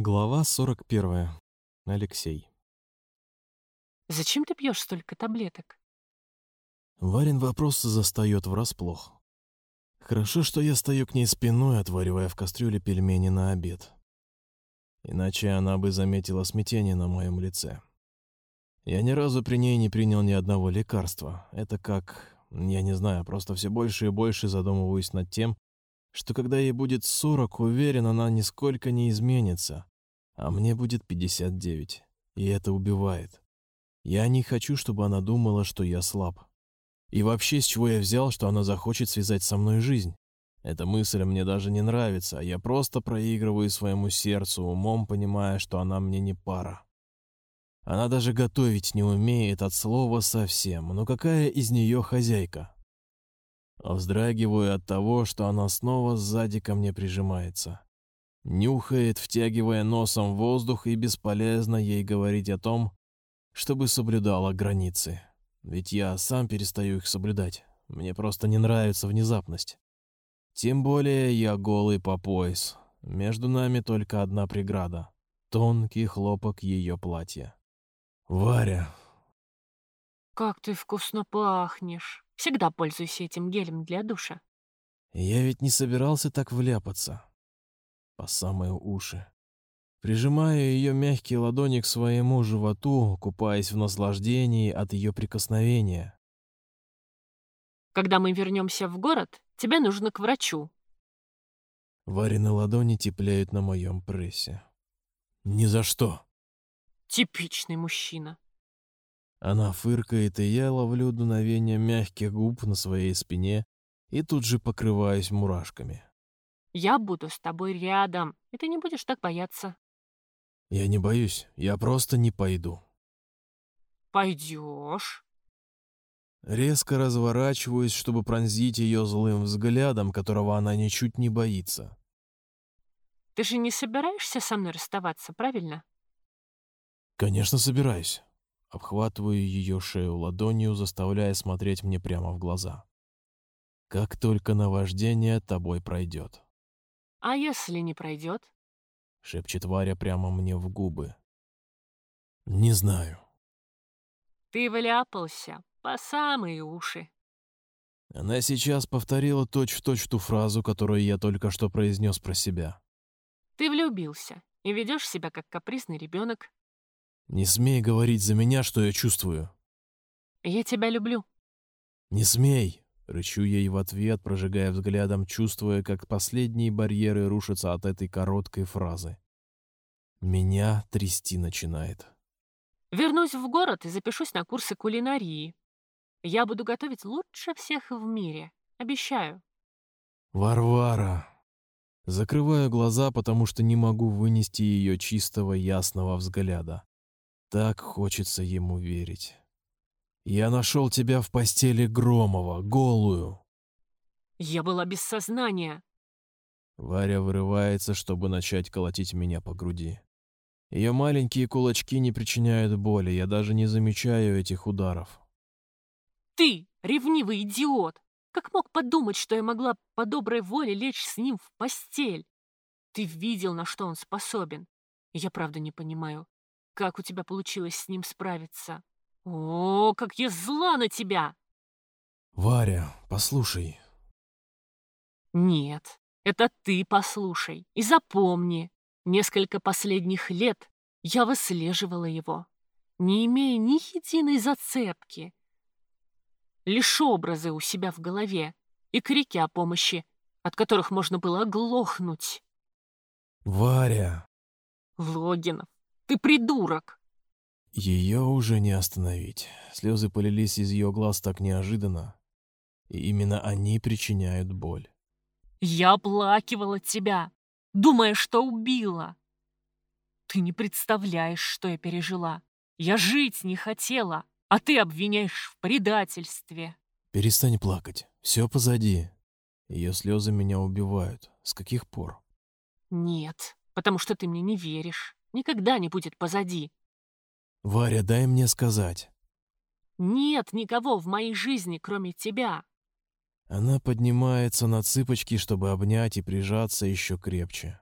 Глава 41. Алексей. Зачем ты пьешь столько таблеток? Варин вопрос застает врасплох. Хорошо, что я стою к ней спиной, отваривая в кастрюле пельмени на обед. Иначе она бы заметила смятение на моем лице. Я ни разу при ней не принял ни одного лекарства. Это как, я не знаю, просто все больше и больше задумываюсь над тем, что когда ей будет 40, уверен, она нисколько не изменится, а мне будет 59, и это убивает. Я не хочу, чтобы она думала, что я слаб. И вообще, с чего я взял, что она захочет связать со мной жизнь? Эта мысль мне даже не нравится, а я просто проигрываю своему сердцу, умом понимая, что она мне не пара. Она даже готовить не умеет от слова совсем, но какая из нее хозяйка? Вздрагиваю от того, что она снова сзади ко мне прижимается. Нюхает, втягивая носом воздух, и бесполезно ей говорить о том, чтобы соблюдала границы. Ведь я сам перестаю их соблюдать. Мне просто не нравится внезапность. Тем более я голый по пояс. Между нами только одна преграда — тонкий хлопок ее платья. «Варя!» Как ты вкусно пахнешь. Всегда пользуйся этим гелем для душа. Я ведь не собирался так вляпаться. По самые уши. Прижимаю ее мягкие ладони к своему животу, купаясь в наслаждении от ее прикосновения. Когда мы вернемся в город, тебе нужно к врачу. Варины ладони теплеют на моем прессе. Ни за что. Типичный мужчина. Она фыркает, и я ловлю дуновение мягких губ на своей спине и тут же покрываюсь мурашками. Я буду с тобой рядом, и ты не будешь так бояться. Я не боюсь, я просто не пойду. Пойдешь. Резко разворачиваюсь, чтобы пронзить ее злым взглядом, которого она ничуть не боится. Ты же не собираешься со мной расставаться, правильно? Конечно, собираюсь. Обхватываю ее шею ладонью, заставляя смотреть мне прямо в глаза. Как только наваждение тобой пройдет. А если не пройдет? Шепчет Варя прямо мне в губы. Не знаю. Ты вляпался по самые уши. Она сейчас повторила точь-в-точь -точь ту фразу, которую я только что произнес про себя. Ты влюбился и ведешь себя как капризный ребенок. Не смей говорить за меня, что я чувствую. Я тебя люблю. Не смей, рычу ей в ответ, прожигая взглядом, чувствуя, как последние барьеры рушатся от этой короткой фразы. Меня трясти начинает. Вернусь в город и запишусь на курсы кулинарии. Я буду готовить лучше всех в мире, обещаю. Варвара. Закрываю глаза, потому что не могу вынести ее чистого ясного взгляда. Так хочется ему верить. Я нашел тебя в постели Громова, голую. Я была без сознания. Варя вырывается, чтобы начать колотить меня по груди. Ее маленькие кулачки не причиняют боли, я даже не замечаю этих ударов. Ты, ревнивый идиот! Как мог подумать, что я могла по доброй воле лечь с ним в постель? Ты видел, на что он способен. Я правда не понимаю, как у тебя получилось с ним справиться? О, как я зла на тебя! Варя, послушай. Нет, это ты послушай и запомни. Несколько последних лет я выслеживала его, не имея ни единой зацепки. Лишь образы у себя в голове и крики о помощи, от которых можно было оглохнуть. Варя! Логинов, ты придурок!» Ее уже не остановить. Слезы полились из ее глаз так неожиданно. И именно они причиняют боль. «Я оплакивала тебя, думая, что убила. Ты не представляешь, что я пережила. Я жить не хотела, а ты обвиняешь в предательстве». «Перестань плакать. Все позади. Ее слезы меня убивают. С каких пор?» «Нет, потому что ты мне не веришь никогда не будет позади. Варя, дай мне сказать. Нет никого в моей жизни, кроме тебя. Она поднимается на цыпочки, чтобы обнять и прижаться еще крепче.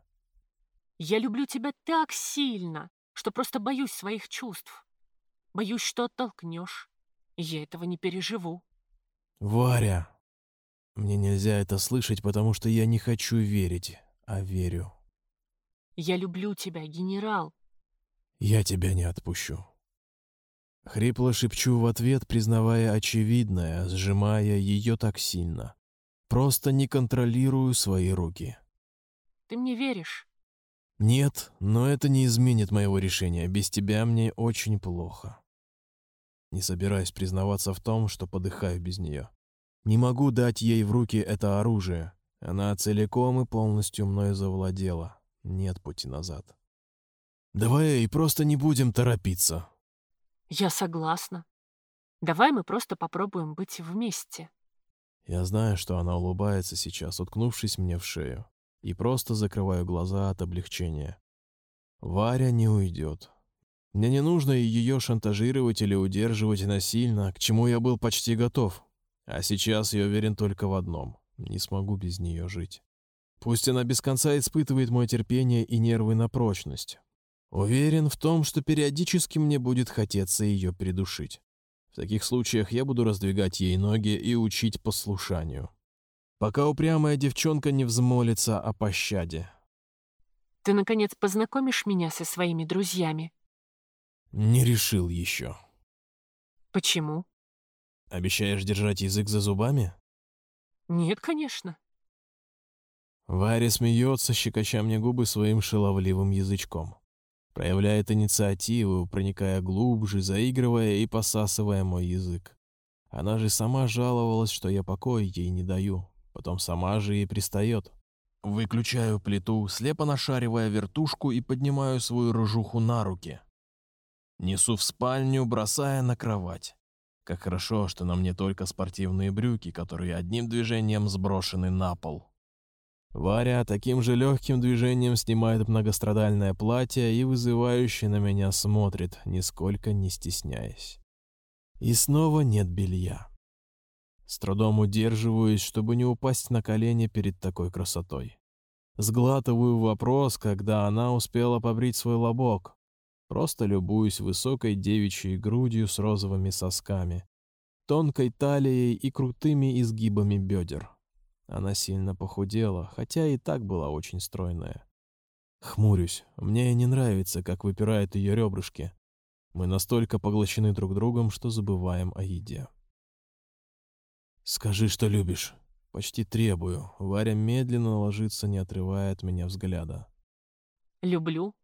Я люблю тебя так сильно, что просто боюсь своих чувств. Боюсь, что оттолкнешь. Я этого не переживу. Варя, мне нельзя это слышать, потому что я не хочу верить, а верю. Я люблю тебя, генерал. Я тебя не отпущу. Хрипло шепчу в ответ, признавая очевидное, сжимая ее так сильно. Просто не контролирую свои руки. Ты мне веришь? Нет, но это не изменит моего решения. Без тебя мне очень плохо. Не собираюсь признаваться в том, что подыхаю без нее. Не могу дать ей в руки это оружие. Она целиком и полностью мною завладела. Нет пути назад. Давай и просто не будем торопиться. Я согласна. Давай мы просто попробуем быть вместе. Я знаю, что она улыбается сейчас, уткнувшись мне в шею, и просто закрываю глаза от облегчения. Варя не уйдет. Мне не нужно ее шантажировать или удерживать насильно, к чему я был почти готов. А сейчас я уверен только в одном — не смогу без нее жить. Пусть она без конца испытывает мое терпение и нервы на прочность. Уверен в том, что периодически мне будет хотеться ее придушить. В таких случаях я буду раздвигать ей ноги и учить послушанию. Пока упрямая девчонка не взмолится о пощаде. Ты, наконец, познакомишь меня со своими друзьями? Не решил еще. Почему? Обещаешь держать язык за зубами? Нет, конечно. Варя смеется, щекоча мне губы своим шаловливым язычком. Проявляет инициативу, проникая глубже, заигрывая и посасывая мой язык. Она же сама жаловалась, что я покоя ей не даю. Потом сама же и пристает. Выключаю плиту, слепо нашаривая вертушку и поднимаю свою рыжуху на руки. Несу в спальню, бросая на кровать. Как хорошо, что на мне только спортивные брюки, которые одним движением сброшены на пол. Варя таким же легким движением снимает многострадальное платье и вызывающе на меня смотрит, нисколько не стесняясь. И снова нет белья. С трудом удерживаюсь, чтобы не упасть на колени перед такой красотой. Сглатываю вопрос, когда она успела побрить свой лобок. Просто любуюсь высокой девичьей грудью с розовыми сосками, тонкой талией и крутыми изгибами бедер. Она сильно похудела, хотя и так была очень стройная. Хмурюсь. Мне не нравится, как выпирают ее ребрышки. Мы настолько поглощены друг другом, что забываем о еде. «Скажи, что любишь». Почти требую. Варя медленно ложится, не отрывая от меня взгляда. Люблю.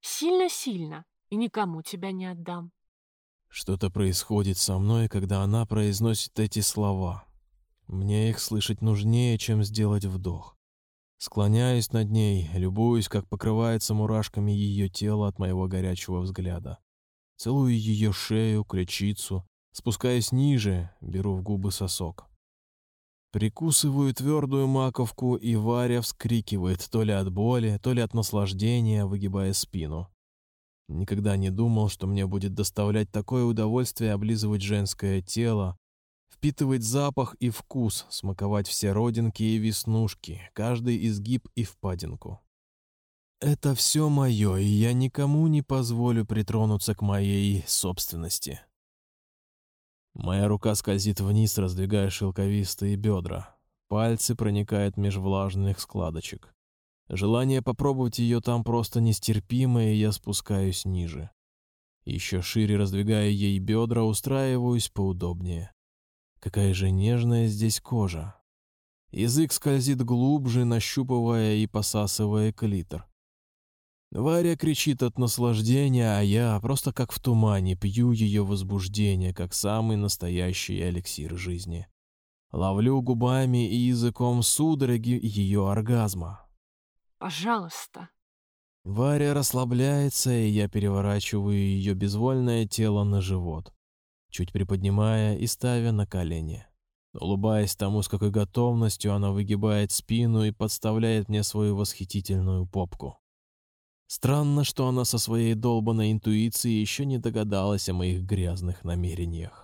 Сильно-сильно. И никому тебя не отдам. Что-то происходит со мной, когда она произносит эти слова. Мне их слышать нужнее, чем сделать вдох. Склоняюсь над ней, любуюсь, как покрывается мурашками ее тело от моего горячего взгляда. Целую ее шею, ключицу, спускаясь ниже, беру в губы сосок. Прикусываю твердую маковку, и Варя вскрикивает то ли от боли, то ли от наслаждения, выгибая спину. Никогда не думал, что мне будет доставлять такое удовольствие облизывать женское тело, впитывать запах и вкус, смаковать все родинки и веснушки, каждый изгиб и впадинку. Это все мое, и я никому не позволю притронуться к моей собственности. Моя рука скользит вниз, раздвигая шелковистые бедра. Пальцы проникают меж влажных складочек. Желание попробовать ее там просто нестерпимое, и я спускаюсь ниже. Еще шире раздвигая ей бедра, устраиваюсь поудобнее. Какая же нежная здесь кожа. Язык скользит глубже, нащупывая и посасывая клитор. Варя кричит от наслаждения, а я, просто как в тумане, пью ее возбуждение, как самый настоящий эликсир жизни. Ловлю губами и языком судороги ее оргазма. «Пожалуйста». Варя расслабляется, и я переворачиваю ее безвольное тело на живот чуть приподнимая и ставя на колени. Улыбаясь тому, с какой готовностью она выгибает спину и подставляет мне свою восхитительную попку. Странно, что она со своей долбанной интуицией еще не догадалась о моих грязных намерениях.